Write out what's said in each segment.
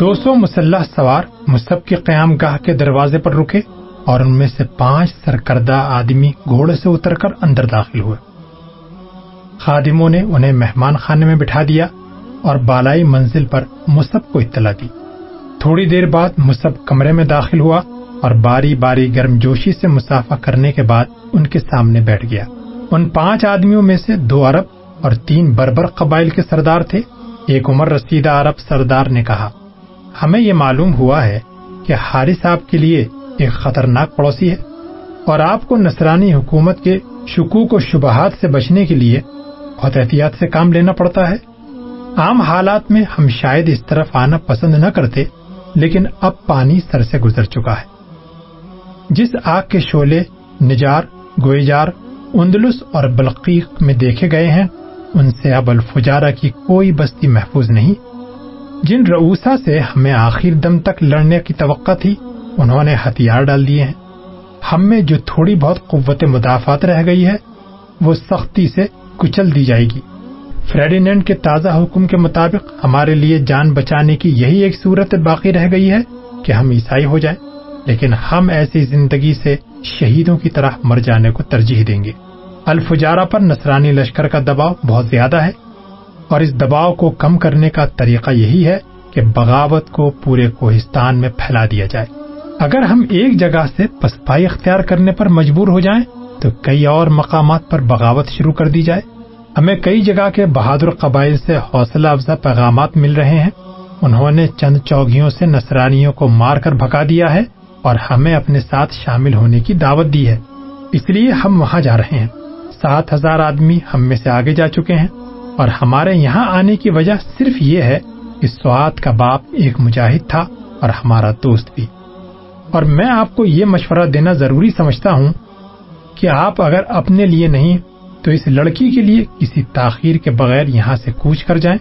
دو سو مسلح سوار مصب کی قیام گاہ کے دروازے پر رکے اور ان میں سے پانچ سرکردہ آدمی گھوڑے سے اتر کر اندر داخل ہوئے۔ خادموں نے انہیں مہمان خانے میں بٹھا دیا اور بالائی منزل پر مصب کو اطلاع دی۔ تھوڑی دیر بعد مصب کمرے میں داخل ہوا اور باری باری گرم جوشی سے مسافہ کرنے کے بعد ان کے سامنے بیٹھ گیا۔ ان پانچ آدمیوں میں سے دو عرب اور تین بربر قبائل کے سردار تھے۔ ایک عمر رسیدہ عرب سردار نے کہا ہمیں یہ معلوم ہوا ہے کہ حارث آپ کے لیے ایک خطرناک پڑوسی ہے اور آپ کو نصرانی حکومت کے شکوک و شبہات سے بچنے کے لیے بہت احتیاط سے کام لینا پڑتا ہے۔ عام حالات میں ہم شاید اس طرف آنا پسند نہ کرتے، لیکن اب پانی سر سے گزر چکا ہے۔ جس آگ کے شولے نجار، گوئیجار، اندلس اور بلقیق میں دیکھے گئے ہیں، ان سے اب الفجارہ کی کوئی بستی محفوظ نہیں۔ جن روسا سے ہمیں آخر دم تک لڑنے کی توقع تھی، انہوں نے ہتھیار ڈال دیے ہیں۔ ہم میں جو تھوڑی بہت قوت مدافعت رہ گئی ہے، وہ سختی سے کچل دی جائے گی۔ فریڈینڈ کے تازہ حکم کے مطابق ہمارے لیے جان بچانے کی یہی ایک صورت باقی رہ گئی ہے کہ ہم عیسائی ہو جائیں، لیکن ہم ایسی زندگی سے شہیدوں کی طرح مر جانے کو ترجیح دیں گے۔ الفجارہ پر نصرانی لشکر کا دباؤ بہت زیادہ ہے۔ اور اس دباؤ کو کم کرنے کا طریقہ یہی ہے کہ بغاوت کو پورے کوہستان میں پھیلا دیا جائے۔ اگر ہم ایک جگہ سے پسپائی اختیار کرنے پر مجبور ہو جائیں، تو کئی اور مقامات پر بغاوت شروع کر دی جائے۔ ہمیں کئی جگہ کے بہادر قبائل سے حوصلہ افزا پیغامات مل رہے ہیں۔ انہوں نے چند چوگیوں سے نصرانیوں کو مار کر بھگا دیا ہے اور ہمیں اپنے ساتھ شامل ہونے کی دعوت دی ہے۔ اس لیے ہم وہاں جا رہے ہیں۔ سات ہزار آدمی ہم میں سے آگے جا چکے ہیں۔ اور ہمارے یہاں آنے کی وجہ صرف یہ ہے کہ سوات کا باپ ایک مجاہد تھا اور ہمارا دوست بھی۔ اور میں آپ کو یہ مشورہ دینا ضروری سمجھتا ہوں کہ آپ اگر اپنے لیے نہیں، تو اس لڑکی کے لیے کسی تاخیر کے بغیر یہاں سے کوچ کر جائیں۔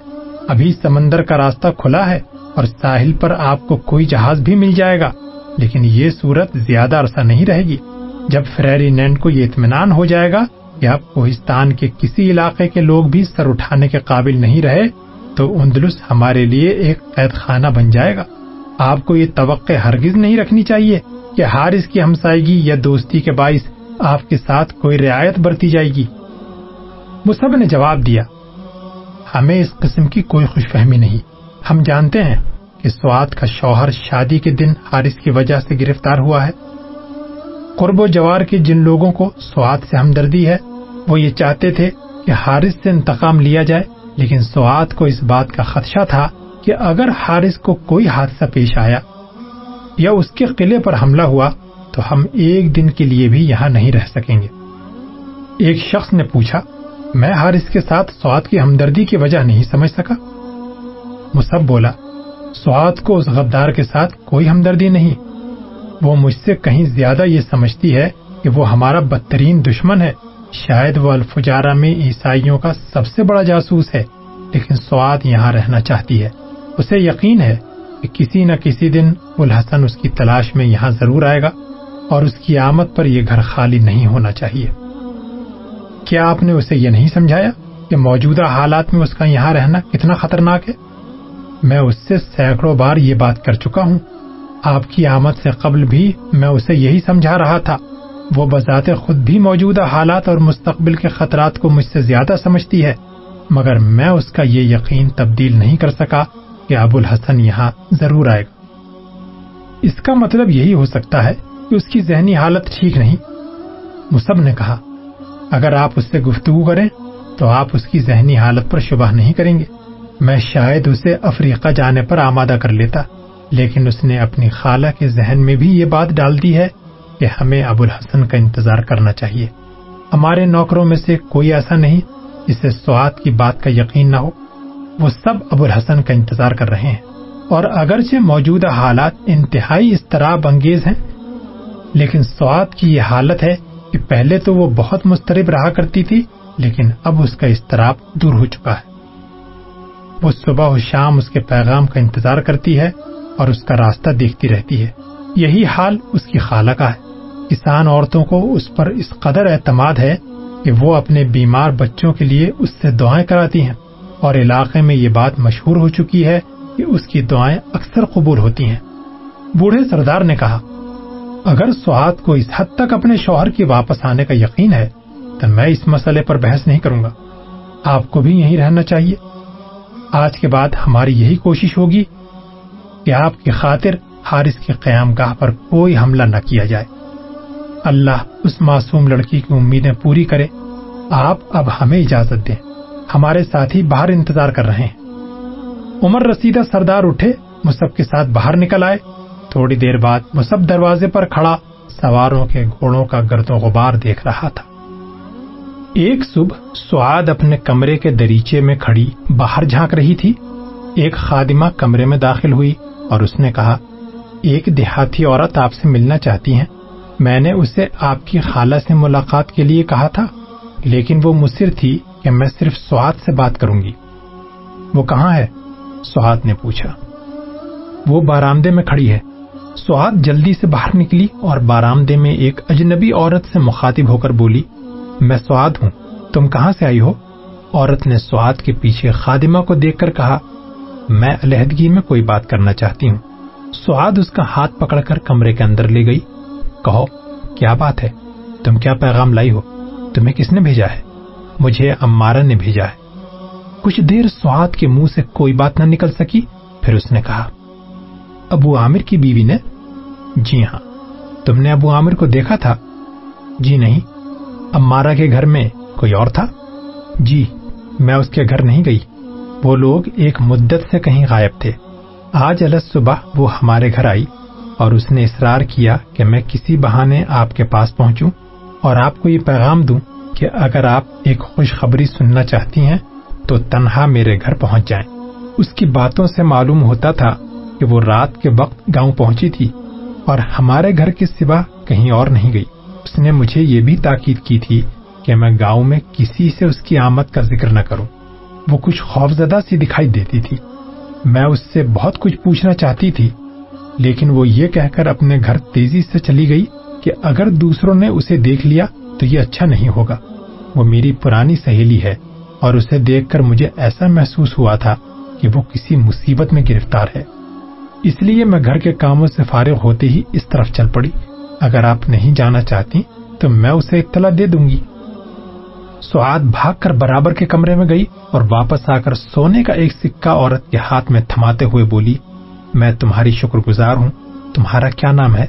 ابھی سمندر کا راستہ کھلا ہے اور ساحل پر آپ کو کوئی جہاز بھی مل جائے گا، لیکن یہ صورت زیادہ عرصہ نہیں رہے گی۔ جب فریری نینڈ کو یہ اطمینان ہو جائے گا کہ اب کوہستان کے کسی علاقے کے لوگ بھی سر اٹھانے کے قابل نہیں رہے، تو اندلس ہمارے لیے ایک قید خانہ بن جائے گا۔ آپ کو یہ توقع ہرگز نہیں رکھنی چاہیے کہ ہارس کی ہمسائیگی یا دوستی کے باعث آپ کے ساتھ کوئی رعایت برتی جائے گی۔ مصب نے جواب دیا، ہمیں اس قسم کی کوئی خوش فہمی نہیں۔ ہم جانتے ہیں کہ سوات کا شوہر شادی کے دن حارث کی وجہ سے گرفتار ہوا ہے۔ قرب و جوار کے جن لوگوں کو سوات سے ہمدردی ہے، وہ یہ چاہتے تھے کہ حارث سے انتقام لیا جائے، لیکن سوات کو اس بات کا خدشہ تھا کہ اگر حارث کو کوئی حادثہ پیش آیا یا اس کے قلعے پر حملہ ہوا، تو ہم ایک دن کے لیے بھی یہاں نہیں رہ سکیں گے۔ ایک شخص نے پوچھا، میں حارث کے ساتھ سوات کی ہمدردی کی وجہ نہیں سمجھ سکا؟ مصب بولا، سوات کو اس غدار کے ساتھ کوئی ہمدردی نہیں۔ وہ مجھ سے کہیں زیادہ یہ سمجھتی ہے کہ وہ ہمارا بدترین دشمن ہے۔ شاید وہ الفجارہ میں عیسائیوں کا سب سے بڑا جاسوس ہے، لیکن سوات یہاں رہنا چاہتی ہے۔ اسے یقین ہے کہ کسی نہ کسی دن الحسن اس کی تلاش میں یہاں ضرور آئے گا اور اس کی آمد پر یہ گھر خالی نہیں ہونا چاہیے۔ کیا آپ نے اسے یہ نہیں سمجھایا کہ موجودہ حالات میں اس کا یہاں رہنا کتنا خطرناک ہے؟ میں اس سے سینکڑوں بار یہ بات کر چکا ہوں۔ آپ کی آمد سے قبل بھی میں اسے یہی سمجھا رہا تھا۔ وہ بذات خود بھی موجودہ حالات اور مستقبل کے خطرات کو مجھ سے زیادہ سمجھتی ہے، مگر میں اس کا یہ یقین تبدیل نہیں کر سکا کہ ابو الحسن یہاں ضرور آئے۔ گا اس کا مطلب یہی ہو سکتا ہے کہ اس کی ذہنی حالت ٹھیک نہیں۔ مصب نے کہا، اگر آپ اس سے گفتگو کریں تو آپ اس کی ذہنی حالت پر شبہ نہیں کریں گے۔ میں شاید اسے افریقہ جانے پر آمادہ کر لیتا۔ لیکن اس نے اپنی خالہ کے ذہن میں بھی یہ بات ڈال دی ہے کہ ہمیں ابو الحسن کا انتظار کرنا چاہیے۔ ہمارے نوکروں میں سے کوئی ایسا نہیں جسے سواد کی بات کا یقین نہ ہو۔ وہ سب ابو الحسن کا انتظار کر رہے ہیں۔ اور اگرچہ موجودہ حالات انتہائی اضطراب انگیز ہیں، لیکن سواد کی یہ حالت ہے کہ پہلے تو وہ بہت مسترب رہا کرتی تھی، لیکن اب اس کا اضطراب دور ہو چکا ہے۔ وہ صبح و شام اس کے پیغام کا انتظار کرتی ہے اور اس کا راستہ دیکھتی رہتی ہے۔ یہی حال اس کی خالہ کا ہے۔ کسان عورتوں کو اس پر اس قدر اعتماد ہے کہ وہ اپنے بیمار بچوں کے لیے اس سے دعائیں کراتی ہیں۔ اور علاقے میں یہ بات مشہور ہو چکی ہے کہ اس کی دعائیں اکثر قبول ہوتی ہیں۔ بوڑھے سردار نے کہا، اگر سعاد کو اس حد تک اپنے شوہر کی واپس آنے کا یقین ہے، تو میں اس مسئلے پر بحث نہیں کروں گا۔ آپ کو بھی یہیں رہنا چاہیے۔ آج کے بعد ہماری یہی کوشش ہوگی کہ آپ کی خاطر حارث کے قیام گاہ پر کوئی حملہ نہ کیا جائے۔ اللہ اس معصوم لڑکی کی امیدیں پوری کرے۔ آپ اب ہمیں اجازت دیں۔ ہمارے ساتھی باہر انتظار کر رہے ہیں۔ عمر رسیدہ سردار اٹھے مصب کے ساتھ باہر نکل آئے۔ تھوڑی دیر بعد مصب دروازے پر کھڑا، سواروں کے گھوڑوں کا گرد و غبار دیکھ رہا تھا۔ ایک صبح سعاد اپنے کمرے کے دریچے میں کھڑی باہر جھانک رہی تھی۔ ایک خادمہ کمرے میں داخل ہوئی۔ اور اس نے کہا، ایک دیہاتی عورت آپ سے ملنا چاہتی ہیں. میں نے اسے آپ کی خالہ سے ملاقات کے لیے کہا تھا، لیکن وہ مصر تھی کہ میں صرف سعاد سے بات کروں گی۔ وہ کہاں ہے؟ سعاد نے پوچھا۔ وہ بارامدے میں کھڑی ہے۔ سعاد جلدی سے باہر نکلی اور بارامدے میں ایک اجنبی عورت سے مخاطب ہو کر بولی، میں سعاد ہوں، تم کہاں سے آئی ہو؟ عورت نے سعاد کے پیچھے خادمہ کو دیکھ کر کہا میں علیحدگی میں کوئی بات کرنا چاہتی ہوں۔ سعاد اس کا ہاتھ پکڑ کر کمرے کے اندر لے گئی۔ کہو، کیا بات ہے؟ تم کیا پیغام لائی ہو؟ تمہیں کس نے بھیجا ہے؟ مجھے امارا نے بھیجا ہے۔ کچھ دیر سعاد کے منہ سے کوئی بات نہ نکل سکی، پھر اس نے کہا، ابو عامر کی بیوی نے؟ جی ہاں۔ تم نے ابو عامر کو دیکھا تھا؟ جی نہیں۔ امارا کے گھر میں کوئی اور تھا؟ جی میں اس کے گھر نہیں گئی۔ وہ لوگ ایک مدت سے کہیں غائب تھے۔ آج الگ صبح وہ ہمارے گھر آئی اور اس نے اصرار کیا کہ میں کسی بہانے آپ کے پاس پہنچوں اور آپ کو یہ پیغام دوں کہ اگر آپ ایک خوشخبری سننا چاہتی ہیں تو تنہا میرے گھر پہنچ جائیں۔ اس کی باتوں سے معلوم ہوتا تھا کہ وہ رات کے وقت گاؤں پہنچی تھی اور ہمارے گھر کے سوا کہیں اور نہیں گئی۔ اس نے مجھے یہ بھی تاکید کی تھی کہ میں گاؤں میں کسی سے اس کی آمد کا ذکر نہ کروں۔ وہ کچھ خوفزدہ سی دکھائی دیتی تھی۔ میں اس سے بہت کچھ پوچھنا چاہتی تھی، لیکن وہ یہ کہہ کر اپنے گھر تیزی سے چلی گئی کہ اگر دوسروں نے اسے دیکھ لیا تو یہ اچھا نہیں ہوگا۔ وہ میری پرانی سہیلی ہے اور اسے دیکھ کر مجھے ایسا محسوس ہوا تھا کہ وہ کسی مصیبت میں گرفتار ہے۔ اس لیے میں گھر کے کاموں سے فارغ ہوتے ہی اس طرف چل پڑی۔ اگر آپ نہیں جانا چاہتی تو میں اسے اطلاع دے دوں گی۔ سعاد بھاگ کر برابر کے کمرے میں گئی اور واپس آ کر سونے کا ایک سکہ عورت کے ہاتھ میں تھماتے ہوئے بولی، میں تمہاری شکر گزار ہوں۔ تمہارا کیا نام ہے؟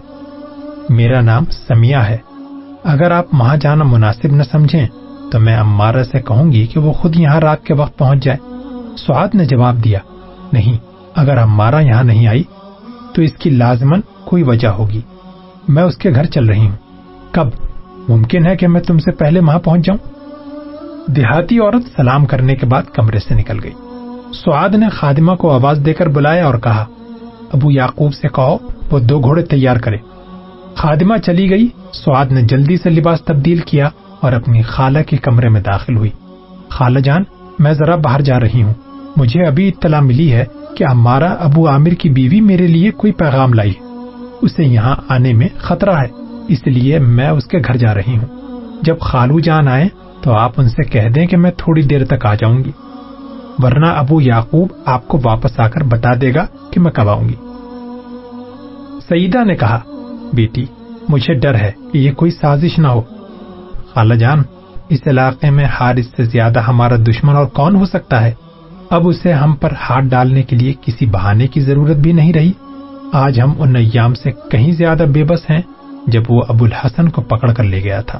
میرا نام سمیا ہے۔ اگر آپ وہاں جانا مناسب نہ سمجھیں، تو میں امارا سے کہوں گی کہ وہ خود یہاں رات کے وقت پہنچ جائے۔ سعاد نے جواب دیا، نہیں، اگر امارا یہاں نہیں آئی، تو اس کی لازمن کوئی وجہ ہوگی۔ میں اس کے گھر چل رہی ہوں۔ کب؟ ممکن ہے کہ میں تم سے پہلے وہاں پہنچ جاؤں؟ دیہاتی عورت سلام کرنے کے بعد کمرے سے نکل گئی۔ سعاد نے خادمہ کو آواز دے کر بلایا اور کہا، ابو یعقوب سے کہو، وہ دو گھوڑے تیار کرے۔ خادمہ چلی گئی، سعاد نے جلدی سے لباس تبدیل کیا اور اپنی خالہ کے کمرے میں داخل ہوئی۔ خالہ جان، میں ذرا باہر جا رہی ہوں۔ مجھے ابھی اطلاع ملی ہے کہ ہمارا ابو عامر کی بیوی میرے لیے کوئی پیغام لائی۔ اسے یہاں آنے میں خطرہ ہے، اس لیے میں اس کے گھر جا رہی ہوں۔ جب خالو جان آئے تو آپ ان سے کہہ دیں کہ میں تھوڑی دیر تک آ جاؤں گی۔ ورنہ ابو یعقوب آپ کو واپس آ کر بتا دے گا کہ میں کب آؤں گی۔ سعیدہ نے کہا، بیٹی، مجھے ڈر ہے کہ یہ کوئی سازش نہ ہو۔ خالہ جان، اس علاقے میں ہارث سے زیادہ ہمارا دشمن اور کون ہو سکتا ہے؟ اب اسے ہم پر ہاتھ ڈالنے کے لیے کسی بہانے کی ضرورت بھی نہیں رہی۔ آج ہم ان ایام سے کہیں زیادہ بے بس ہیں جب وہ ابو الحسن کو پکڑ کر لے گیا تھا۔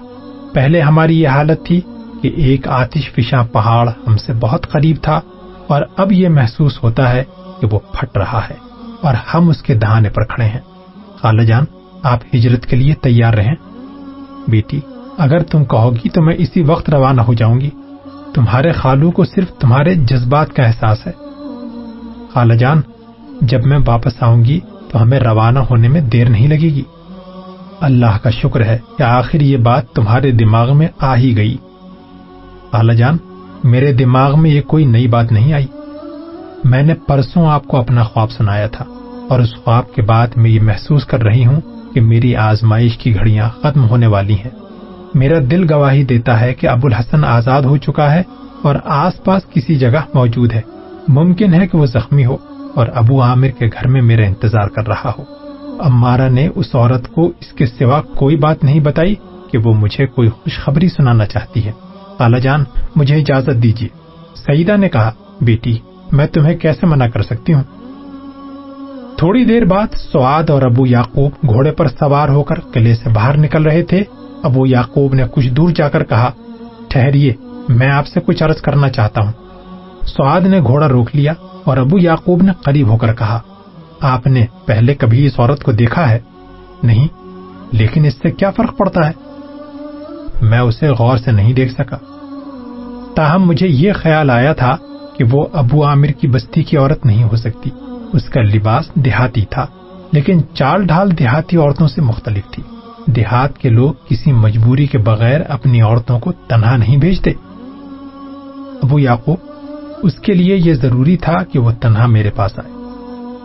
پہلے ہماری یہ حالت تھی کہ ایک آتش فشاں پہاڑ ہم سے بہت قریب تھا اور اب یہ محسوس ہوتا ہے کہ وہ پھٹ رہا ہے اور ہم اس کے دہانے پر کھڑے ہیں۔ خالہ جان، آپ ہجرت کے لیے تیار رہیں۔ بیٹی، اگر تم کہو گی تو میں اسی وقت روانہ ہو جاؤں گی۔ تمہارے خالو کو صرف تمہارے جذبات کا احساس ہے۔ خالہ جان، جب میں واپس آؤں گی تو ہمیں روانہ ہونے میں دیر نہیں لگے گی۔ اللہ کا شکر ہے کہ آخر یہ بات تمہارے دماغ میں آ ہی گئی۔ خالہ جان، میرے دماغ میں یہ کوئی نئی بات نہیں آئی۔ میں نے پرسوں آپ کو اپنا خواب سنایا تھا اور اس خواب کے بعد میں یہ محسوس کر رہی ہوں کہ میری آزمائش کی گھڑیاں ختم ہونے والی ہیں۔ میرا دل گواہی دیتا ہے کہ ابو الحسن آزاد ہو چکا ہے اور آس پاس کسی جگہ موجود ہے۔ ممکن ہے کہ وہ زخمی ہو اور ابو عامر کے گھر میں میرا انتظار کر رہا ہو۔ امارا نے اس عورت کو اس کے سوا کوئی بات نہیں بتائی کہ وہ مجھے کوئی خوشخبری سنانا چاہتی ہے۔ خالہ جان، مجھے اجازت دیجیے۔ سعیدہ نے کہا، بیٹی، میں تمہیں کیسے منع کر سکتی ہوں؟ تھوڑی دیر بعد سواد اور ابو یعقوب گھوڑے پر سوار ہو کر قلعے سے باہر نکل رہے تھے۔ ابو یعقوب نے کچھ دور جا کر کہا، ٹھہریے، میں آپ سے کچھ عرض کرنا چاہتا ہوں۔ سواد نے گھوڑا روک لیا اور ابو یعقوب نے قریب ہو کر کہا آپ نے پہلے کبھی اس عورت کو دیکھا ہے؟ نہیں، لیکن اس سے کیا فرق پڑتا ہے؟ میں اسے غور سے نہیں دیکھ سکا۔ تاہم، مجھے یہ خیال آیا تھا کہ وہ ابو عامر کی بستی کی عورت نہیں ہو سکتی۔ اس کا لباس دیہاتی تھا، لیکن چال ڈھال دیہاتی عورتوں سے مختلف تھی۔ دیہات کے لوگ کسی مجبوری کے بغیر اپنی عورتوں کو تنہا نہیں بھیجتے۔ ابو یعقوب، اس کے لیے یہ ضروری تھا کہ وہ تنہا میرے پاس آئے۔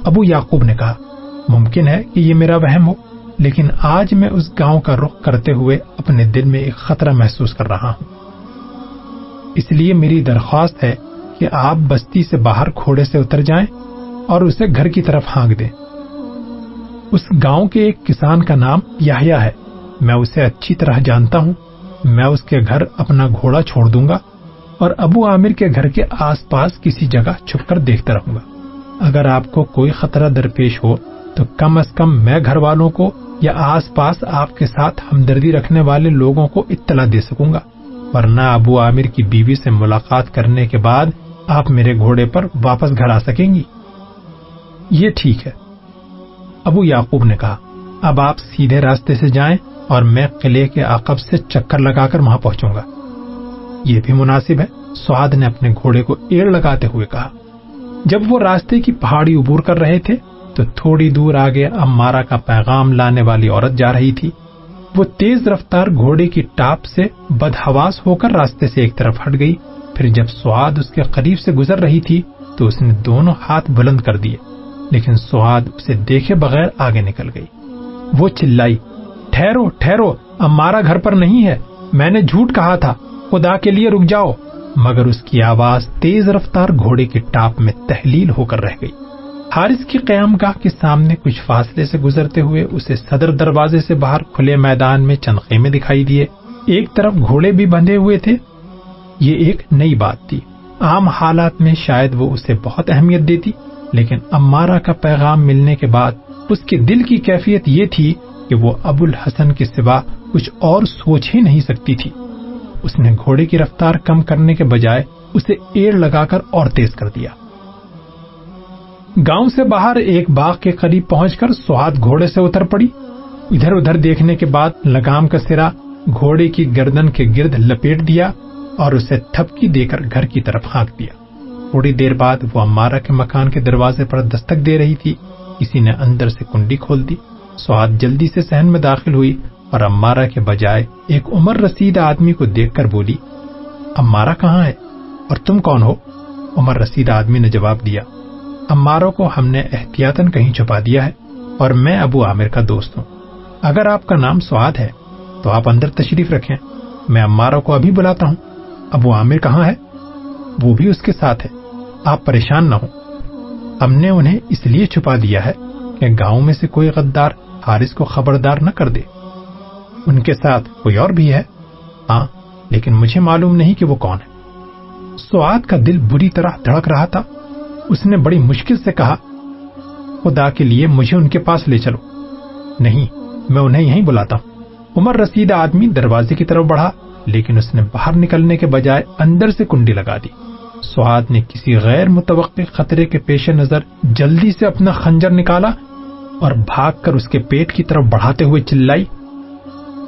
ابو یعقوب نے کہا، ممکن ہے کہ یہ میرا وہم ہو، لیکن آج میں اس گاؤں کا رخ کرتے ہوئے اپنے دل میں ایک خطرہ محسوس کر رہا ہوں۔ اس لیے میری درخواست ہے کہ آپ بستی سے باہر کھوڑے سے اتر جائیں اور اسے گھر کی طرف ہانک دیں۔ اس گاؤں کے ایک کسان کا نام یاہیا ہے۔ میں اسے اچھی طرح جانتا ہوں۔ میں اس کے گھر اپنا گھوڑا چھوڑ دوں گا اور ابو عامر کے گھر کے آس پاس کسی جگہ چھپ کر دیکھتا رہوں گا۔ اگر آپ کو کوئی خطرہ درپیش ہو، تو کم از کم میں گھر والوں کو یا آس پاس آپ کے ساتھ ہمدردی رکھنے والے لوگوں کو اطلاع دے سکوں گا۔ ورنہ ابو عامر کی بیوی سے ملاقات کرنے کے بعد آپ میرے گھوڑے پر واپس گھر آ سکیں گی۔ یہ ٹھیک ہے۔ ابو یعقوب نے کہا، اب آپ سیدھے راستے سے جائیں اور میں قلعے کے عقب سے چکر لگا کر وہاں پہنچوں گا۔ یہ بھی مناسب ہے سواد نے اپنے گھوڑے کو ایڑ لگاتے ہوئے کہا۔ جب وہ راستے کی پہاڑی عبور کر رہے تھے تو تھوڑی دور آگے امارا کا پیغام لانے والی عورت جا رہی تھی۔ وہ تیز رفتار گھوڑے کی ٹاپ سے بدہواس ہو کر راستے سے ایک طرف ہٹ گئی۔ پھر جب سواد اس کے قریب سے گزر رہی تھی تو اس نے دونوں ہاتھ بلند کر دیے، لیکن سواد اسے دیکھے بغیر آگے نکل گئی۔ وہ چلائی، ٹھہرو ٹھہرو امارا گھر پر نہیں ہے، میں نے جھوٹ کہا تھا، خدا کے لیے رک جاؤ۔ مگر اس کی آواز تیز رفتار گھوڑے کی ٹاپ میں تحلیل ہو کر رہ گئی۔ حارث کی قیام گاہ کے سامنے کچھ فاصلے سے گزرتے ہوئے اسے صدر دروازے سے باہر کھلے میدان میں چند خیمے دکھائی دیے۔ ایک طرف گھوڑے بھی بندھے ہوئے تھے۔ یہ ایک نئی بات تھی۔ عام حالات میں شاید وہ اسے بہت اہمیت دیتی، لیکن امارا کا پیغام ملنے کے بعد اس کے دل کی کیفیت یہ تھی کہ وہ ابو الحسن کے سوا کچھ اور سوچ ہی نہیں سکتی تھی۔ اس نے گھوڑے کی رفتار کم کرنے کے بجائے اسے ایڑ لگا کر اور تیز کر دیا۔ گاؤں سے باہر ایک باغ کے قریب پہنچ کر سہاد گھوڑے سے اتر پڑی۔ ادھر ادھر دیکھنے کے بعد لگام کا سرا گھوڑے کی گردن کے گرد لپیٹ دیا اور اسے تھپکی دے کر گھر کی طرف ہانک دیا۔ تھوڑی دیر بعد وہ امارا کے مکان کے دروازے پر دستک دے رہی تھی۔ کسی نے اندر سے کنڈی کھول دی۔ سواد جلدی سے سہن میں داخل ہوئی۔ اور امارا کے بجائے ایک عمر رسید آدمی کو دیکھ کر بولی امارا کہاں ہے؟ اور تم کون ہو؟ عمر رسید آدمی نے جواب دیا، اماروں کو ہم نے احتیاطن کہیں چھپا دیا ہے اور میں ابو عامر کا دوست ہوں۔ اگر آپ کا نام سواد ہے تو آپ اندر تشریف رکھیں۔ میں اماروں کو ابھی بلاتا ہوں۔ ابو عامر کہاں ہے؟ وہ بھی اس کے ساتھ ہے۔ آپ پریشان نہ ہوں۔ ہم نے انہیں اس لیے چھپا دیا ہے کہ گاؤں میں سے کوئی غدار حارث کو خبردار نہ کر دے۔ ان کے ساتھ کوئی اور بھی ہے؟ ہاں لیکن مجھے معلوم نہیں کہ وہ کون ہے۔ سواد کا دل بری طرح دھڑک رہا تھا۔ اس نے بڑی مشکل سے کہا، خدا کے لیے مجھے ان کے پاس لے چلو۔ نہیں، میں انہیں یہیں بلاتا ہوں۔ عمر رسید آدمی دروازے کی طرف بڑھا، لیکن اس نے باہر نکلنے کے بجائے اندر سے کنڈی لگا دی۔ سواد نے کسی غیر متوقع خطرے کے پیش نظر جلدی سے اپنا خنجر نکالا اور بھاگ کر اس کے پیٹ کی طرف بڑھاتے ہوئے چلائی۔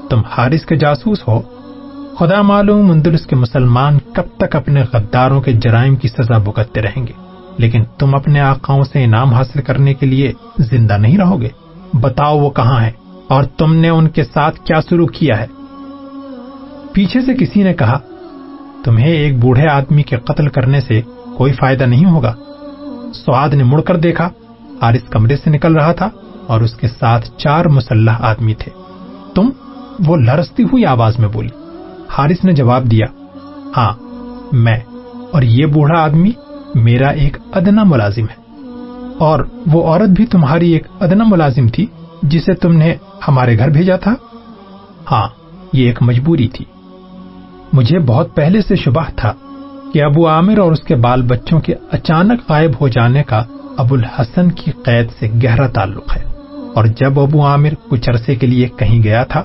تم حارث کے جاسوس ہو؟ خدا معلوم اندلس کے مسلمان کب تک اپنے غداروں کے جرائم کی سزا بھگتتے رہیں گے، لیکن تم اپنے آقاؤں سے انعام حاصل کرنے کے لیے زندہ نہیں رہو گے۔ بتاؤ وہ کہاں ہے اور تم نے ان کے ساتھ کیا شروع کیا ہے؟ پیچھے سے کسی نے کہا، تمہیں ایک بوڑھے آدمی کے قتل کرنے سے کوئی فائدہ نہیں ہوگا۔ سواد نے مڑ کر دیکھا، حارث کمرے سے نکل رہا تھا اور اس کے ساتھ چار مسلح آدمی تھے۔ تم وہ لرستی ہوئی آواز میں بولی، حارث نے جواب دیا ہاں میں، اور یہ بوڑھا آدمی میرا ایک ادنا ملازم ہے، اور وہ عورت بھی تمہاری ایک ادنا ملازم تھی جسے تم نے ہمارے گھر بھیجا تھا؟ ہاں یہ ایک مجبوری تھی۔ مجھے بہت پہلے سے شبہ تھا کہ ابو عامر اور اس کے بال بچوں کے اچانک غائب ہو جانے کا ابو الحسن کی قید سے گہرا تعلق ہے۔ اور جب ابو عامر کچھ عرصے کے لیے کہیں گیا تھا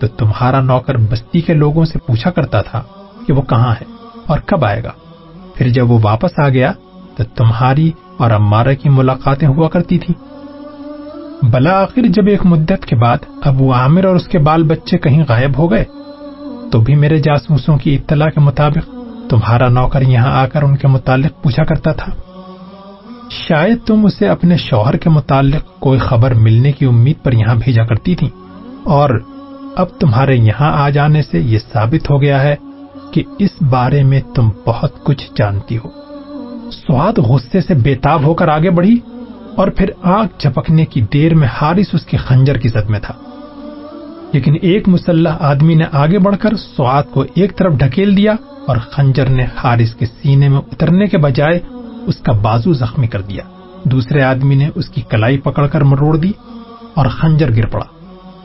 تو تمہارا نوکر بستی کے لوگوں سے پوچھا کرتا تھا کہ وہ کہاں ہے اور کب آئے گا۔ پھر جب وہ واپس آ گیا تو تمہاری اور امارہ کی ملاقاتیں ہوا کرتی تھی بلا آخر جب ایک مدت کے بعد ابو عامر اور اس کے بال بچے کہیں غائب ہو گئے، تو بھی میرے جاسوسوں کی اطلاع کے مطابق تمہارا نوکر یہاں آ کر ان کے متعلق پوچھا کرتا تھا۔ شاید تم اسے اپنے شوہر کے متعلق کوئی خبر ملنے کی امید پر یہاں بھیجا کرتی تھی اور اب تمہارے یہاں آ جانے سے یہ ثابت ہو گیا ہے کہ اس بارے میں تم بہت کچھ جانتی ہو۔ سواد غصے سے بےتاب ہو کر آگے بڑھی اور پھر آگ جھپکنے کی دیر میں ہارس اس کے خنجر کی زد میں تھا۔ لیکن ایک مسلح آدمی نے آگے بڑھ کر سواد کو ایک طرف ڈھکیل دیا اور خنجر نے ہارس کے سینے میں اترنے کے بجائے اس کا بازو زخمی کر دیا۔ دوسرے آدمی نے اس کی کلائی پکڑ کر مروڑ دی اور خنجر گر پڑا۔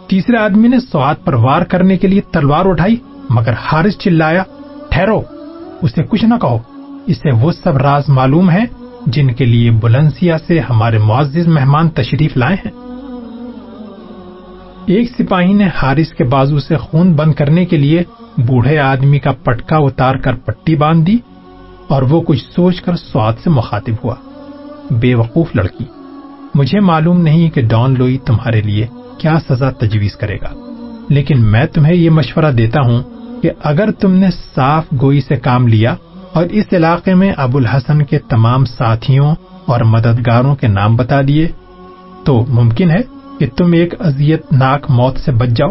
تیسرے آدمی نے سواد پر وار کرنے کے لیے تلوار اٹھائی، مگر ہارس چلایا، ٹھہرو، اسے کچھ نہ کہو۔ اسے وہ سب راز معلوم ہے جن کے لیے بلنسیا سے ہمارے معزز مہمان تشریف لائے ہیں۔ ایک سپاہی نے ہارس کے بازو سے خون بند کرنے کے لیے بوڑھے آدمی کا پٹکا اتار کر پٹی باندھ دی اور وہ کچھ سوچ کر سواد سے مخاطب ہوا۔ بے وقوف لڑکی، مجھے معلوم نہیں کہ ڈان لوئی تمہارے لیے کیا سزا تجویز کرے گا۔ لیکن میں تمہیں یہ مشورہ دیتا ہوں کہ اگر تم نے صاف گوئی سے کام لیا اور اس علاقے میں ابو الحسن کے تمام ساتھیوں اور مددگاروں کے نام بتا دیے، تو ممکن ہے کہ تم ایک اذیت ناک موت سے بچ جاؤ۔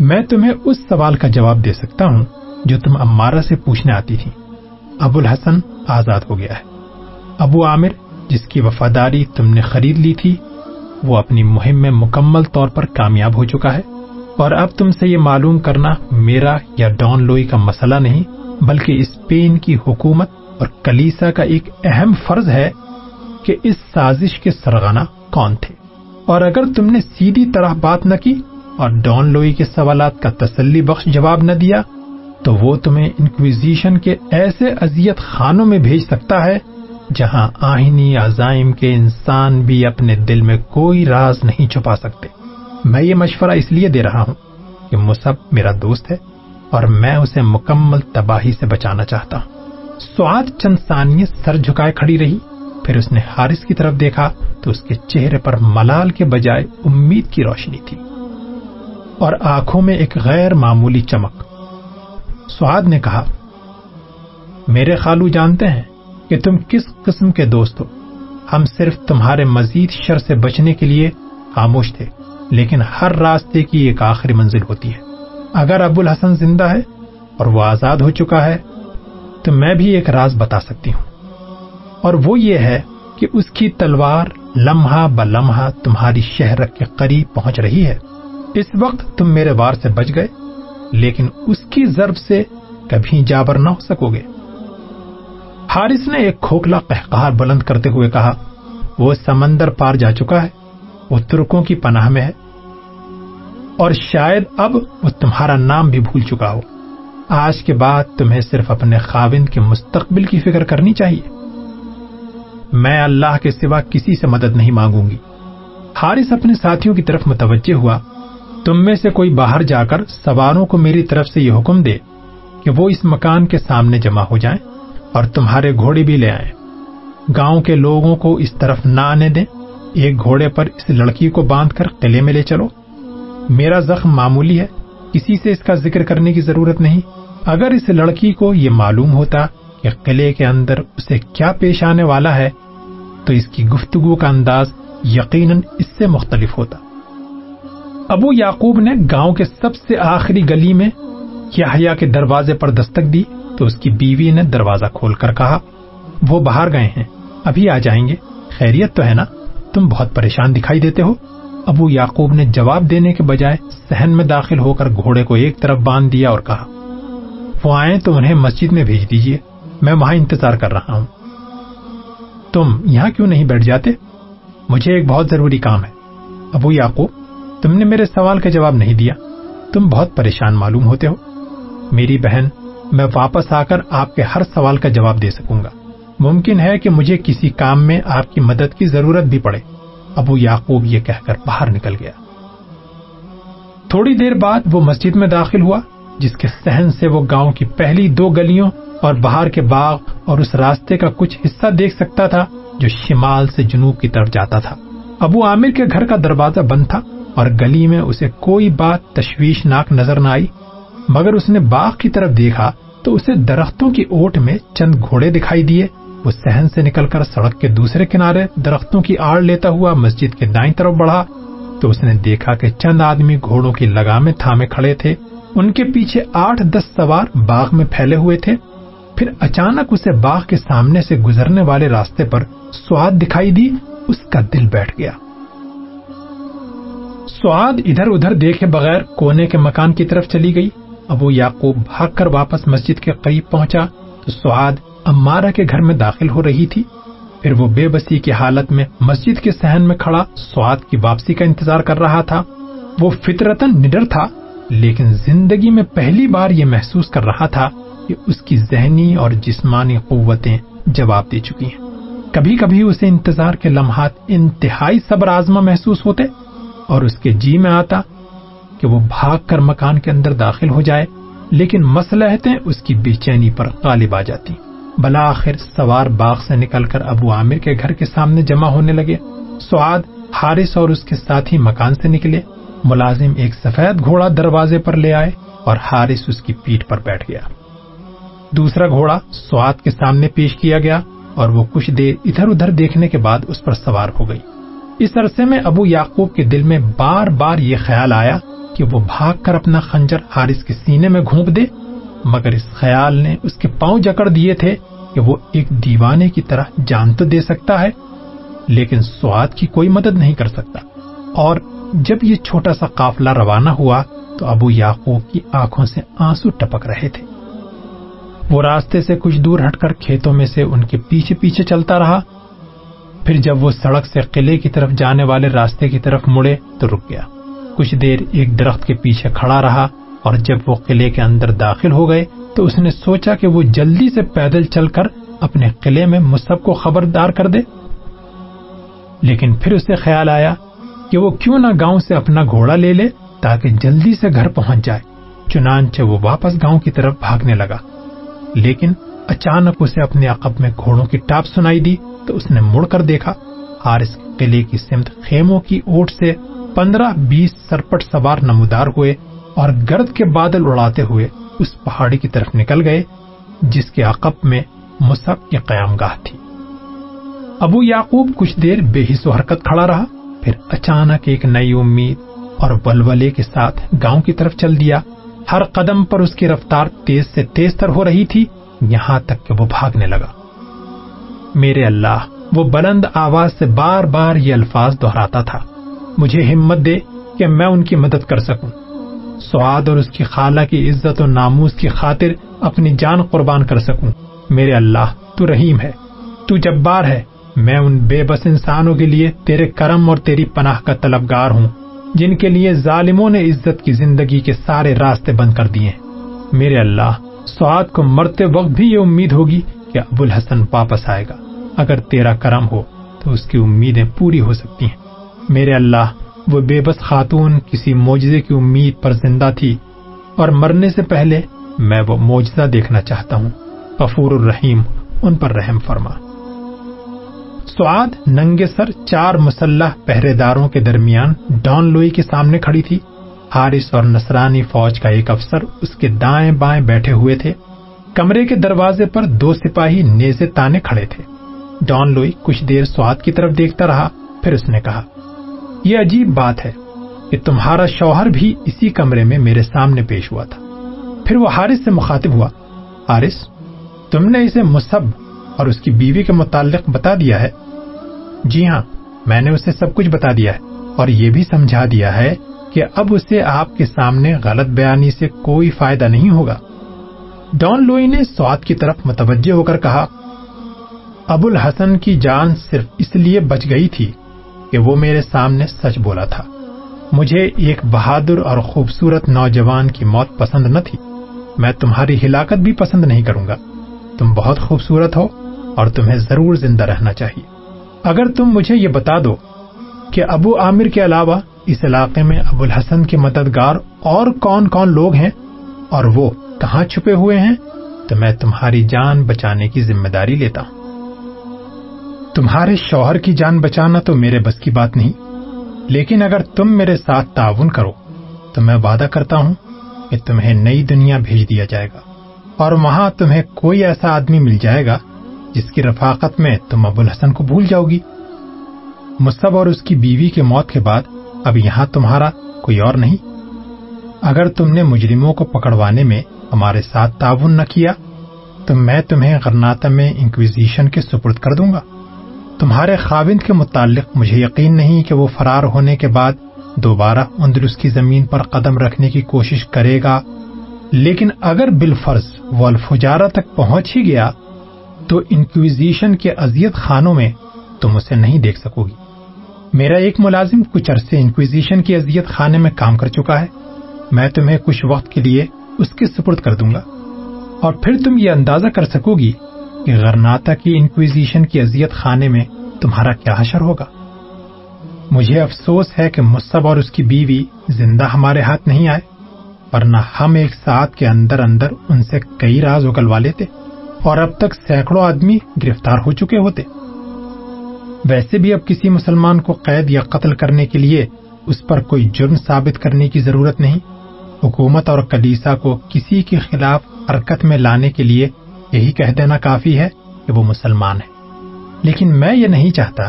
میں تمہیں اس سوال کا جواب دے سکتا ہوں جو تم امارہ سے پوچھنے آتی تھی۔ ابو الحسن آزاد ہو گیا ہے۔ ابو عامر، جس کی وفاداری تم نے خرید لی تھی وہ اپنی مہم میں مکمل طور پر کامیاب ہو چکا ہے۔ اور اب تم سے یہ معلوم کرنا میرا یا ڈان لوئی کا مسئلہ نہیں، بلکہ اسپین کی حکومت اور کلیسا کا ایک اہم فرض ہے کہ اس سازش کے سرغنہ کون تھے۔ اور اگر تم نے سیدھی طرح بات نہ کی اور ڈان لوئی کے سوالات کا تسلی بخش جواب نہ دیا، تو وہ تمہیں انکویزیشن کے ایسے اذیت خانوں میں بھیج سکتا ہے جہاں آئینی عزائم کے انسان بھی اپنے دل میں کوئی راز نہیں چھپا سکتے۔ میں یہ مشورہ اس لیے دے رہا ہوں کہ مصب میرا دوست ہے اور میں اسے مکمل تباہی سے بچانا چاہتا ہوں۔ سواد چند ثانیہ سر جھکائے کھڑی رہی، پھر اس نے حارث کی طرف دیکھا تو اس کے چہرے پر ملال کے بجائے امید کی روشنی تھی۔ اور آنکھوں میں ایک غیر معمولی چمک۔ سواد نے کہا، میرے خالو جانتے ہیں؟ کہ تم کس قسم کے دوست ہو؟ ہم صرف تمہارے مزید شر سے بچنے کے لیے خاموش تھے، لیکن ہر راستے کی ایک آخری منزل ہوتی ہے۔ اگر ابو الحسن زندہ ہے اور وہ آزاد ہو چکا ہے، تو میں بھی ایک راز بتا سکتی ہوں۔ اور وہ یہ ہے کہ اس کی تلوار لمحہ ب لمحہ تمہاری شہر کے قریب پہنچ رہی ہے۔ اس وقت تم میرے وار سے بچ گئے، لیکن اس کی ضرب سے کبھی جابر نہ ہو سکو گے۔ حارث نے ایک کھوکھلا قہقار بلند کرتے ہوئے کہا، وہ سمندر پار جا چکا ہے، وہ ترکوں کی پناہ میں ہے۔ اور شاید اب وہ تمہارا نام بھی بھول چکا ہو۔ آج کے بعد تمہیں صرف اپنے خاوند کے مستقبل کی فکر کرنی چاہیے۔ میں اللہ کے سوا کسی سے مدد نہیں مانگوں گی۔ حارث اپنے ساتھیوں کی طرف متوجہ ہوا۔ تم میں سے کوئی باہر جا کر سواروں کو میری طرف سے یہ حکم دے کہ وہ اس مکان کے سامنے جمع ہو جائیں۔ اور تمہارے گھوڑے بھی لے آئیں۔ گاؤں کے لوگوں کو اس طرف نہ آنے دیں۔ ایک گھوڑے پر اس لڑکی کو باندھ کر قلعے میں لے چلو۔ میرا زخم معمولی ہے، کسی سے اس کا ذکر کرنے کی ضرورت نہیں۔ اگر اس لڑکی کو یہ معلوم ہوتا کہ قلعے کے اندر اسے کیا پیش آنے والا ہے، تو اس کی گفتگو کا انداز یقیناً اس سے مختلف ہوتا۔ ابو یعقوب نے گاؤں کے سب سے آخری گلی میں یحییٰ کے دروازے پر دستک دی۔ تو اس کی بیوی نے دروازہ کھول کر کہا، وہ باہر گئے ہیں، ابھی آ جائیں گے. خیریت تو ہے نا، تم بہت پریشان دکھائی دیتے ہو. ابو یعقوب نے جواب دینے کے بجائے سہن میں داخل ہو کر گھوڑے کو ایک طرف باندھ دیا اور کہا، وہ آئے تو انہیں مسجد میں بھیج دیجیے میں وہاں انتظار کر رہا ہوں. تم یہاں کیوں نہیں بیٹھ جاتے? مجھے ایک بہت ضروری کام ہے. ابو یعقوب، تم نے میرے سوال کا جواب نہیں دیا، تم بہت پریشان معلوم ہوتے ہو. میری بہن میں واپس آ کر آپ کے ہر سوال کا جواب دے سکوں گا۔ ممکن ہے کہ مجھے کسی کام میں آپ کی مدد کی ضرورت بھی پڑے۔ ابو یعقوب یہ کہہ کر باہر نکل گیا۔ تھوڑی دیر بعد وہ مسجد میں داخل ہوا، جس کے سہن سے وہ گاؤں کی پہلی دو گلیوں اور باہر کے باغ اور اس راستے کا کچھ حصہ دیکھ سکتا تھا، جو شمال سے جنوب کی طرف جاتا تھا۔ ابو عامر کے گھر کا دروازہ بند تھا اور گلی میں اسے کوئی بات تشویشناک نظر نہ آئی۔ مگر اس نے باغ کی طرف دیکھا تو اسے درختوں کی اوٹ میں چند گھوڑے دکھائی دیے۔ وہ سہن سے نکل کر سڑک کے دوسرے کنارے درختوں کی آڑ لیتا ہوا مسجد کے دائیں طرف بڑھا۔ تو اس نے دیکھا کہ چند آدمی گھوڑوں کی لگامیں تھامے کھڑے تھے۔ ان کے پیچھے آٹھ دس سوار باغ میں پھیلے ہوئے تھے۔ پھر اچانک اسے باغ کے سامنے سے گزرنے والے راستے پر سواد دکھائی دی۔ اس کا دل بیٹھ گیا۔ سواد ادھر ادھر دیکھے بغیر کونے کے مکان کی طرف چلی گئی۔ ابو یعقوب بھاگ کر واپس مسجد کے قریب پہنچا تو سواد امارا کے گھر میں داخل ہو رہی تھی۔ پھر وہ بے بسی کی حالت میں مسجد کے سہن میں کھڑا سواد کی واپسی کا انتظار کر رہا تھا۔ وہ فطرتن نڈر تھا، لیکن زندگی میں پہلی بار یہ محسوس کر رہا تھا کہ اس کی ذہنی اور جسمانی قوتیں جواب دے چکی ہیں۔ کبھی کبھی اسے انتظار کے لمحات انتہائی صبر آزما محسوس ہوتے اور اس کے جی میں آتا کہ وہ بھاگ کر مکان کے اندر داخل ہو جائے، لیکن مسلحتیں اس کی بے چینی پر غالب آ جاتی۔ بلاخر سوار باغ سے نکل کر ابو عامر کے گھر کے سامنے جمع ہونے لگے۔ سعاد، حارث اور اس کے ساتھی مکان سے نکلے۔ ملازم ایک سفید گھوڑا دروازے پر لے آئے اور حارث اس کی پیٹ پر بیٹھ گیا۔ دوسرا گھوڑا سواد کے سامنے پیش کیا گیا اور وہ کچھ دیر ادھر ادھر دیکھنے کے بعد اس پر سوار ہو گئی۔ اس عرصے میں ابو یعقوب کے دل میں بار بار یہ خیال آیا کہ وہ بھاگ کر اپنا خنجر حارث کے سینے میں گھونپ دے، مگر اس خیال نے اس کے پاؤں جکڑ دیے تھے کہ وہ ایک دیوانے کی طرح جان تو دے سکتا ہے، لیکن سواد کی کوئی مدد نہیں کر سکتا۔ اور جب یہ چھوٹا سا قافلہ روانہ ہوا تو ابو یعقوب کی آنکھوں سے آنسو ٹپک رہے تھے۔ وہ راستے سے کچھ دور ہٹ کر کھیتوں میں سے ان کے پیچھے پیچھے چلتا رہا۔ پھر جب وہ سڑک سے قلعے کی طرف جانے والے راستے کی طرف مڑے تو رک گیا۔ کچھ دیر ایک درخت کے پیچھے کھڑا رہا اور جب وہ قلعے کے اندر داخل ہو گئے تو اس نے سوچا کہ وہ جلدی سے پیدل چل کر اپنے قلعے میں مصحف کو خبردار کر دے۔ لیکن پھر اسے خیال آیا کہ وہ کیوں نہ گاؤں سے اپنا گھوڑا لے لے تاکہ جلدی سے گھر پہنچ جائے۔ چنانچہ وہ واپس گاؤں کی طرف بھاگنے لگا۔ لیکن اچانک اسے اپنے عقب میں گھوڑوں کی ٹاپ سنائی دی تو اس نے مڑ کر دیکھا۔ حارث قلعے کی سمت خیموں کی اوٹ سے پندرہ بیس سرپٹ سوار نمودار ہوئے اور گرد کے بادل اڑاتے ہوئے اس پہاڑی کی طرف نکل گئے، جس کے عقب میں مصحف کی قیام گاہ تھی۔ ابو یعقوب کچھ دیر بے حص و حرکت کھڑا رہا، پھر اچانک ایک نئی امید اور ولولے کے ساتھ گاؤں کی طرف چل دیا۔ ہر قدم پر اس کی رفتار تیز سے تیز تر ہو رہی تھی، یہاں تک کہ وہ بھاگنے لگا۔ میرے اللہ، وہ بلند آواز سے بار بار یہ الفاظ دہراتا تھا۔ مجھے ہمت دے کہ میں ان کی مدد کر سکوں۔ سواد اور اس کی خالہ کی عزت و ناموس کی خاطر اپنی جان قربان کر سکوں۔ میرے اللہ، تو رحیم ہے، تو جبار ہے۔ میں ان بے بس انسانوں کے لیے تیرے کرم اور تیری پناہ کا طلبگار ہوں، جن کے لیے ظالموں نے عزت کی زندگی کے سارے راستے بند کر دیے۔ میرے اللہ، سعاد کو مرتے وقت بھی یہ امید ہوگی کہ ابو الحسن واپس آئے گا۔ اگر تیرا کرم ہو تو اس کی امیدیں پوری ہو سکتی ہیں۔ میرے اللہ، وہ بے بس خاتون کسی معجزے کی امید پر زندہ تھی اور مرنے سے پہلے میں وہ معجزہ دیکھنا چاہتا ہوں۔ غفور الرحیم، ان پر رحم فرما۔ سعاد ننگے سر چار مسلح پہرے داروں کے درمیان ڈان لوئی کے سامنے کھڑی تھی۔ حارث اور نصرانی فوج کا ایک افسر اس کے دائیں بائیں بیٹھے ہوئے تھے۔ کمرے کے دروازے پر دو سپاہی نیزے تانے کھڑے تھے۔ ڈان لوئی کچھ دیر سعاد کی طرف دیکھتا رہا، پھر اس نے کہا یہ عجیب بات ہے کہ تمہارا شوہر بھی اسی کمرے میں میرے سامنے پیش ہوا تھا۔ پھر وہ حارث سے مخاطب ہوا۔ حارث، تم نے اسے مصب اور اس کی بیوی کے متعلق بتا دیا ہے؟ جی ہاں میں نے اسے سب کچھ بتا دیا ہے۔ اور یہ بھی سمجھا دیا ہے کہ اب اسے آپ کے سامنے غلط بیانی سے کوئی فائدہ نہیں ہوگا۔ ڈان لوئی نے سواد کی طرف متوجہ ہو کر کہا ابو الحسن کی جان صرف اس لیے بچ گئی تھی کہ وہ میرے سامنے سچ بولا تھا۔ مجھے ایک بہادر اور خوبصورت نوجوان کی موت پسند نہ تھی۔ میں تمہاری ہلاکت بھی پسند نہیں کروں گا۔ تم بہت خوبصورت ہو اور تمہیں ضرور زندہ رہنا چاہیے۔ اگر تم مجھے یہ بتا دو کہ ابو عامر کے علاوہ اس علاقے میں ابو الحسن کے مددگار اور کون کون لوگ ہیں اور وہ کہاں چھپے ہوئے ہیں، تو میں تمہاری جان بچانے کی ذمہ داری لیتا ہوں۔ تمہارے شوہر کی جان بچانا تو میرے بس کی بات نہیں، لیکن اگر تم میرے ساتھ تعاون کرو، تو میں وعدہ کرتا ہوں کہ تمہیں نئی دنیا بھیج دیا جائے گا۔ اور وہاں تمہیں کوئی ایسا آدمی مل جائے گا جس کی رفاقت میں تم ابو الحسن کو بھول جاؤ گی۔ مصب اور اس کی بیوی کے موت کے بعد اب یہاں تمہارا کوئی اور نہیں۔ اگر تم نے مجرموں کو پکڑوانے میں ہمارے ساتھ تعاون نہ کیا، تو میں تمہیں غرناتا میں انکویزیشن کے سپرد کر دوں گا۔ تمہارے خاوند کے متعلق مجھے یقین نہیں کہ وہ فرار ہونے کے بعد دوبارہ اندرس کی زمین پر قدم رکھنے کی کوشش کرے گا۔ لیکن اگر بالفرض وہ الفجارہ تک پہنچ ہی گیا، تو انکویزیشن کے اذیت خانوں میں تم اسے نہیں دیکھ سکو گی۔ میرا ایک ملازم کچھ عرصے انکویزیشن کی اذیت خانے میں کام کر چکا ہے۔ میں تمہیں کچھ وقت کے لیے اس کے سپرد کر دوں گا۔ اور پھر تم یہ اندازہ کر سکو گی کہ غرناتا کی انکویزیشن کی اذیت خانے میں تمہارا کیا حشر ہوگا؟ مجھے افسوس ہے کہ مصب اور اس کی بیوی زندہ ہمارے ہاتھ نہیں آئے، ورنہ ہم ایک ساتھ کے اندر اندر ان سے کئی راز اگلوا لیتے اور اب تک سینکڑوں آدمی گرفتار ہو چکے ہوتے۔ ویسے بھی اب کسی مسلمان کو قید یا قتل کرنے کے لیے اس پر کوئی جرم ثابت کرنے کی ضرورت نہیں۔ حکومت اور کلیسا کو کسی کے خلاف حرکت میں لانے کے لیے یہی کہہ دینا کافی ہے کہ وہ مسلمان ہے لیکن میں یہ نہیں چاہتا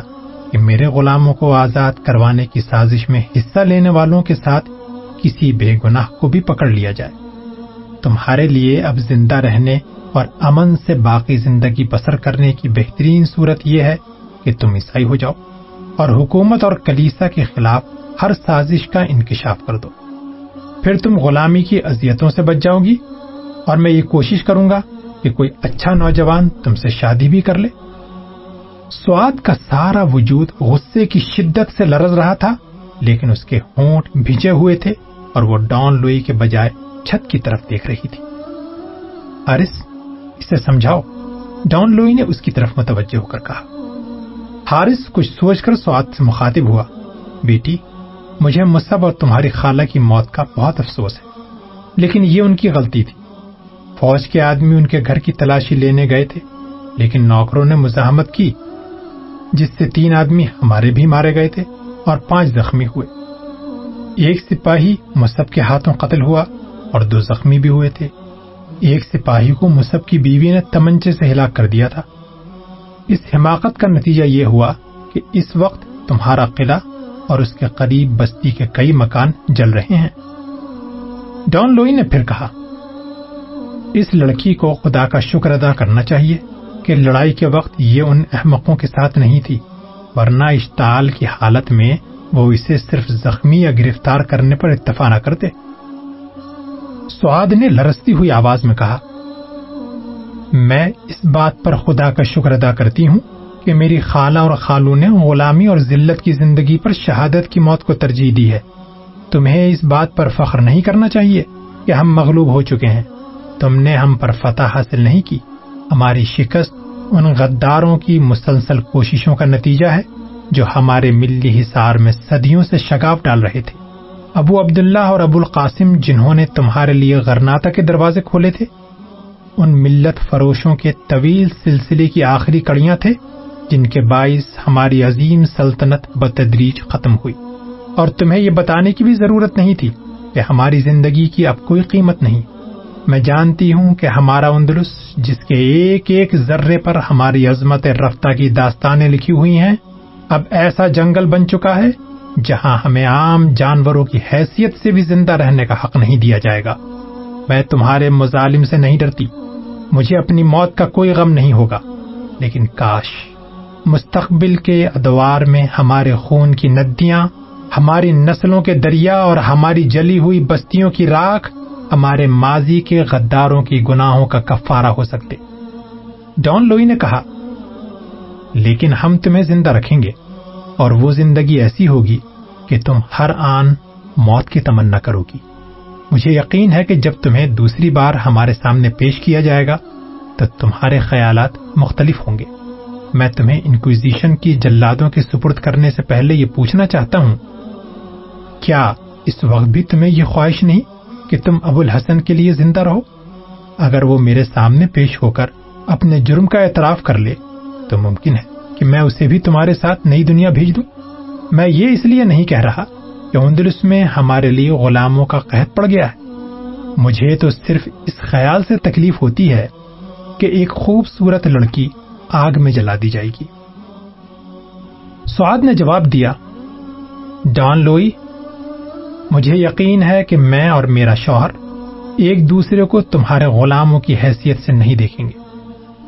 کہ میرے غلاموں کو آزاد کروانے کی سازش میں حصہ لینے والوں کے ساتھ کسی بے گناہ کو بھی پکڑ لیا جائے۔ تمہارے لیے اب زندہ رہنے اور امن سے باقی زندگی بسر کرنے کی بہترین صورت یہ ہے کہ تم عیسائی ہو جاؤ اور حکومت اور کلیسا کے خلاف ہر سازش کا انکشاف کر دو۔ پھر تم غلامی کی اذیتوں سے بچ جاؤ گی اور میں یہ کوشش کروں گا کہ کوئی اچھا نوجوان تم سے شادی بھی کر لے۔ سواد کا سارا وجود غصے کی شدت سے لرز رہا تھا، لیکن اس کے ہونٹ بھیجے ہوئے تھے اور وہ ڈان لوئی کے بجائے چھت کی طرف دیکھ رہی تھی۔ ہارس اسے سمجھاؤ، ڈان لوئی نے اس کی طرف متوجہ ہو کر کہا۔ ہارس کچھ سوچ کر سواد سے مخاطب ہوا۔ بیٹی، مجھے مصب اور تمہاری خالہ کی موت کا بہت افسوس ہے، لیکن یہ ان کی غلطی تھی۔ فوج کے آدمی ان کے گھر کی تلاشی لینے گئے تھے، لیکن نوکروں نے مزاحمت کی، جس سے تین آدمی ہمارے بھی مارے گئے تھے اور پانچ زخمی ہوئے۔ ایک سپاہی مصب کے ہاتھوں قتل ہوا اور دو زخمی بھی ہوئے تھے۔ ایک سپاہی کو مصب کی بیوی نے تمنچے سے ہلاک کر دیا تھا۔ اس حماقت کا نتیجہ یہ ہوا کہ اس وقت تمہارا قلعہ اور اس کے قریب بستی کے کئی مکان جل رہے ہیں۔ ڈان لوئی نے پھر کہا اس لڑکی کو خدا کا شکر ادا کرنا چاہیے کہ لڑائی کے وقت یہ ان احمقوں کے ساتھ نہیں تھی، ورنہ اشتعال کی حالت میں وہ اسے صرف زخمی یا گرفتار کرنے پر اتفاق نہ کرتے۔ سعاد نے لرستی ہوئی آواز میں کہا، میں اس بات پر خدا کا شکر ادا کرتی ہوں کہ میری خالہ اور خالو نے غلامی اور ذلت کی زندگی پر شہادت کی موت کو ترجیح دی ہے۔ تمہیں اس بات پر فخر نہیں کرنا چاہیے کہ ہم مغلوب ہو چکے ہیں۔ تم نے ہم پر فتح حاصل نہیں کی۔ ہماری شکست ان غداروں کی مسلسل کوششوں کا نتیجہ ہے جو ہمارے ملی حصار میں صدیوں سے شگاف ڈال رہے تھے۔ ابو عبداللہ اور ابو القاسم جنہوں نے تمہارے لیے غرناتا کے دروازے کھولے تھے، ان ملت فروشوں کے طویل سلسلے کی آخری کڑیاں تھے، جن کے باعث ہماری عظیم سلطنت بتدریج ختم ہوئی۔ اور تمہیں یہ بتانے کی بھی ضرورت نہیں تھی کہ ہماری زندگی کی اب کوئی قیمت نہیں۔ میں جانتی ہوں کہ ہمارا اندرس جس کے ایک ایک ذرے پر ہماری عظمت رفتہ کی داستانیں لکھی ہوئی ہیں، اب ایسا جنگل بن چکا ہے جہاں ہمیں عام جانوروں کی حیثیت سے بھی زندہ رہنے کا حق نہیں دیا جائے گا۔ میں تمہارے مظالم سے نہیں ڈرتی۔ مجھے اپنی موت کا کوئی غم نہیں ہوگا۔ لیکن کاش، مستقبل کے ادوار میں ہمارے خون کی ندیاں، ہماری نسلوں کے دریا اور ہماری جلی ہوئی بستیوں کی راکھ ہمارے ماضی کے غداروں کی گناہوں کا کفارہ ہو سکتے۔ ڈان لوئی نے کہا، لیکن ہم تمہیں زندہ رکھیں گے اور وہ زندگی ایسی ہوگی کہ تم ہر آن موت کی تمنا کرو گی۔ مجھے یقین ہے کہ جب تمہیں دوسری بار ہمارے سامنے پیش کیا جائے گا، تو تمہارے خیالات مختلف ہوں گے۔ میں تمہیں انکویزیشن کی جلادوں کے سپرد کرنے سے پہلے یہ پوچھنا چاہتا ہوں، کیا اس وقت بھی تمہیں یہ خواہش نہیں کہ تم ابو الحسن کے لیے زندہ رہو۔ اگر وہ میرے سامنے پیش ہو کر اپنے جرم کا اعتراف کر لے، تو ممکن ہے کہ میں اسے بھی تمہارے ساتھ نئی دنیا بھیج دوں۔ میں یہ اس لیے نہیں کہہ رہا کہ اندلس میں ہمارے لیے غلاموں کا قحط پڑ گیا ہے۔ مجھے تو صرف اس خیال سے تکلیف ہوتی ہے کہ ایک خوبصورت لڑکی آگ میں جلا دی جائے گی۔ سواد نے جواب دیا، ڈان لوئی مجھے یقین ہے کہ میں اور میرا شوہر ایک دوسرے کو تمہارے غلاموں کی حیثیت سے نہیں دیکھیں گے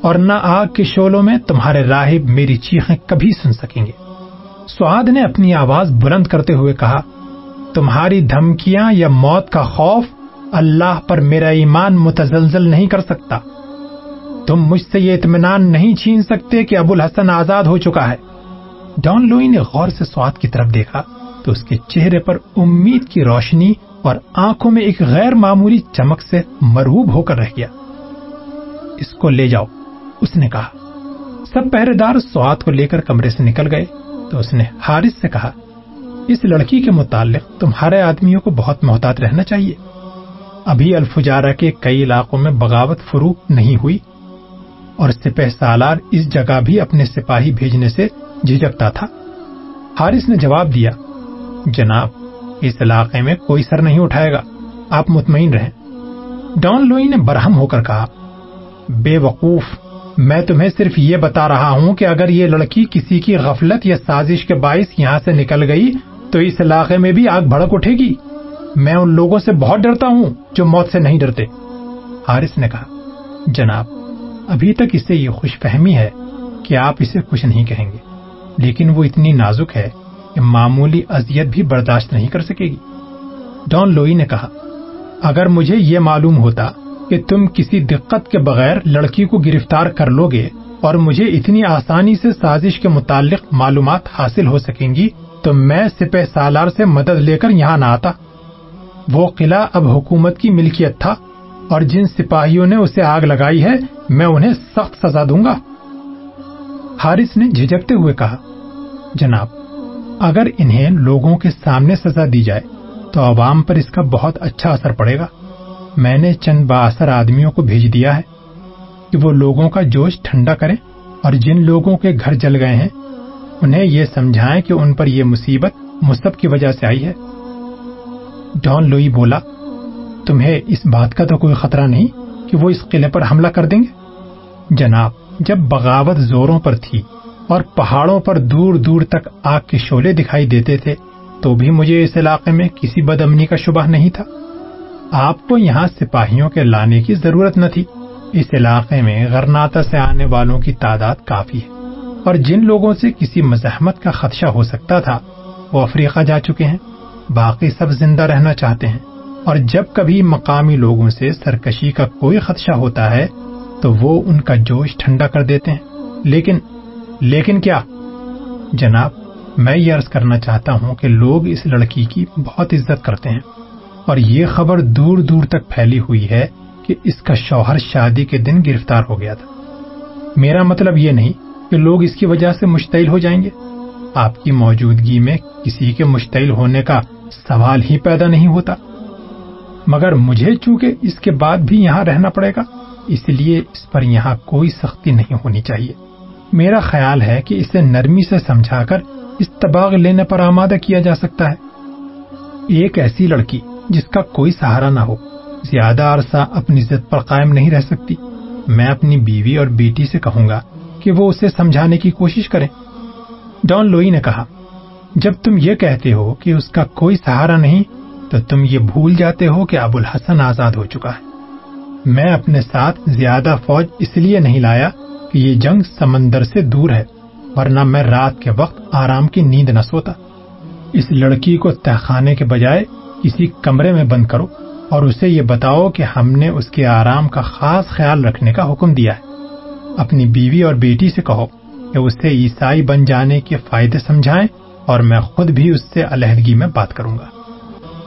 اور نہ آگ کے شولوں میں تمہارے راہب میری چیخیں کبھی سن سکیں گے۔ سعاد نے اپنی آواز بلند کرتے ہوئے کہا، تمہاری دھمکیاں یا موت کا خوف اللہ پر میرا ایمان متزلزل نہیں کر سکتا۔ تم مجھ سے یہ اطمینان نہیں چھین سکتے کہ ابو الحسن آزاد ہو چکا ہے۔ ڈان لوئی نے غور سے سواد کی طرف دیکھا۔ تو اس کے چہرے پر امید کی روشنی اور آنکھوں میں ایک غیر معمولی چمک سے مرحوب ہو کر رہ گیا۔ اس کو لے جاؤ، اس نے کہا۔ سب پہرے دار سواد کو لے کر کمرے سے نکل گئے تو اس نے حارث سے کہا، اس لڑکی کے متعلق تمہارے آدمیوں کو بہت محتاط رہنا چاہیے۔ ابھی الفجارہ کے کئی علاقوں میں بغاوت فرو نہیں ہوئی اور سپہ سالار اس جگہ بھی اپنے سپاہی بھیجنے سے جھجکتا تھا۔ حارث نے جواب دیا جناب، اس علاقے میں کوئی سر نہیں اٹھائے گا۔ آپ مطمئن رہیں۔ ڈان لوئی نے برہم ہو کر کہا، بے وقوف، میں تمہیں صرف یہ بتا رہا ہوں کہ اگر یہ لڑکی کسی کی غفلت یا سازش کے باعث یہاں سے نکل گئی، تو اس علاقے میں بھی آگ بھڑک اٹھے گی۔ میں ان لوگوں سے بہت ڈرتا ہوں جو موت سے نہیں ڈرتے۔ حارث نے کہا، جناب، ابھی تک اسے یہ خوش فہمی ہے کہ آپ اسے کچھ نہیں کہیں گے، لیکن وہ اتنی نازک ہے معمولی اذیت بھی برداشت نہیں کر سکے گی۔ ڈان لوئی نے کہا، اگر مجھے یہ معلوم ہوتا کہ تم کسی دقت کے بغیر لڑکی کو گرفتار کر لو گے اور مجھے اتنی آسانی سے سازش کے متعلق معلومات حاصل ہو سکیں گی، تو میں سپہ سالار سے مدد لے کر یہاں نہ آتا۔ وہ قلعہ اب حکومت کی ملکیت تھا اور جن سپاہیوں نے اسے آگ لگائی ہے، میں انہیں سخت سزا دوں گا۔ حارث نے جھجکتے ہوئے کہا، جناب اگر انہیں لوگوں کے سامنے سزا دی جائے، تو عوام پر اس کا بہت اچھا اثر پڑے گا۔ میں نے چند باثر آدمیوں کو بھیج دیا ہے کہ وہ لوگوں کا جوش ٹھنڈا کریں اور جن لوگوں کے گھر جل گئے ہیں، انہیں یہ سمجھائیں کہ ان پر یہ مصیبت مصب کی وجہ سے آئی ہے۔ ڈان لوئی بولا، تمہیں اس بات کا تو کوئی خطرہ نہیں کہ وہ اس قلعے پر حملہ کر دیں گے؟ جناب، جب بغاوت زوروں پر تھی اور پہاڑوں پر دور دور تک آگ کے شولے دکھائی دیتے تھے، تو بھی مجھے اس علاقے میں کسی بد امنی کا شبہ نہیں تھا۔ آپ کو یہاں سپاہیوں کے لانے کی ضرورت نہ تھی۔ اس علاقے میں غرناتا سے آنے والوں کی تعداد کافی ہے۔ اور جن لوگوں سے کسی مزاحمت کا خدشہ ہو سکتا تھا، وہ افریقہ جا چکے ہیں۔ باقی سب زندہ رہنا چاہتے ہیں۔ اور جب کبھی مقامی لوگوں سے سرکشی کا کوئی خدشہ ہوتا ہے، تو وہ ان کا جوش ٹھنڈا کر دیتے ہیں۔ لیکن لیکن کیا؟ جناب، میں یہ عرض کرنا چاہتا ہوں کہ لوگ اس لڑکی کی بہت عزت کرتے ہیں اور یہ خبر دور دور تک پھیلی ہوئی ہے کہ اس کا شوہر شادی کے دن گرفتار ہو گیا تھا۔ میرا مطلب یہ نہیں کہ لوگ اس کی وجہ سے مشتعل ہو جائیں گے۔ آپ کی موجودگی میں کسی کے مشتعل ہونے کا سوال ہی پیدا نہیں ہوتا۔ مگر مجھے چونکہ اس کے بعد بھی یہاں رہنا پڑے گا، اس لیے اس پر یہاں کوئی سختی نہیں ہونی چاہیے۔ میرا خیال ہے کہ اسے نرمی سے سمجھا کر استباغ لینے پر آمادہ کیا جا سکتا ہے۔ ایک ایسی لڑکی جس کا کوئی سہارا نہ ہو، زیادہ عرصہ اپنی ضد پر قائم نہیں رہ سکتی۔ میں اپنی بیوی اور بیٹی سے کہوں گا کہ وہ اسے سمجھانے کی کوشش کریں۔ ڈان لوئی نے کہا، جب تم یہ کہتے ہو کہ اس کا کوئی سہارا نہیں، تو تم یہ بھول جاتے ہو کہ ابو الحسن آزاد ہو چکا ہے۔ میں اپنے ساتھ زیادہ فوج اس لیے نہیں لایا کہ یہ جنگ سمندر سے دور ہے، ورنہ میں رات کے وقت آرام کی نیند نہ سوتا۔ اس لڑکی کو تہخانے کے بجائے کسی کمرے میں بند کرو اور اسے یہ بتاؤ کہ ہم نے اس کے آرام کا خاص خیال رکھنے کا حکم دیا ہے۔ اپنی بیوی اور بیٹی سے کہو کہ اسے عیسائی بن جانے کے فائدے سمجھائیں اور میں خود بھی اس سے علیحدگی میں بات کروں گا۔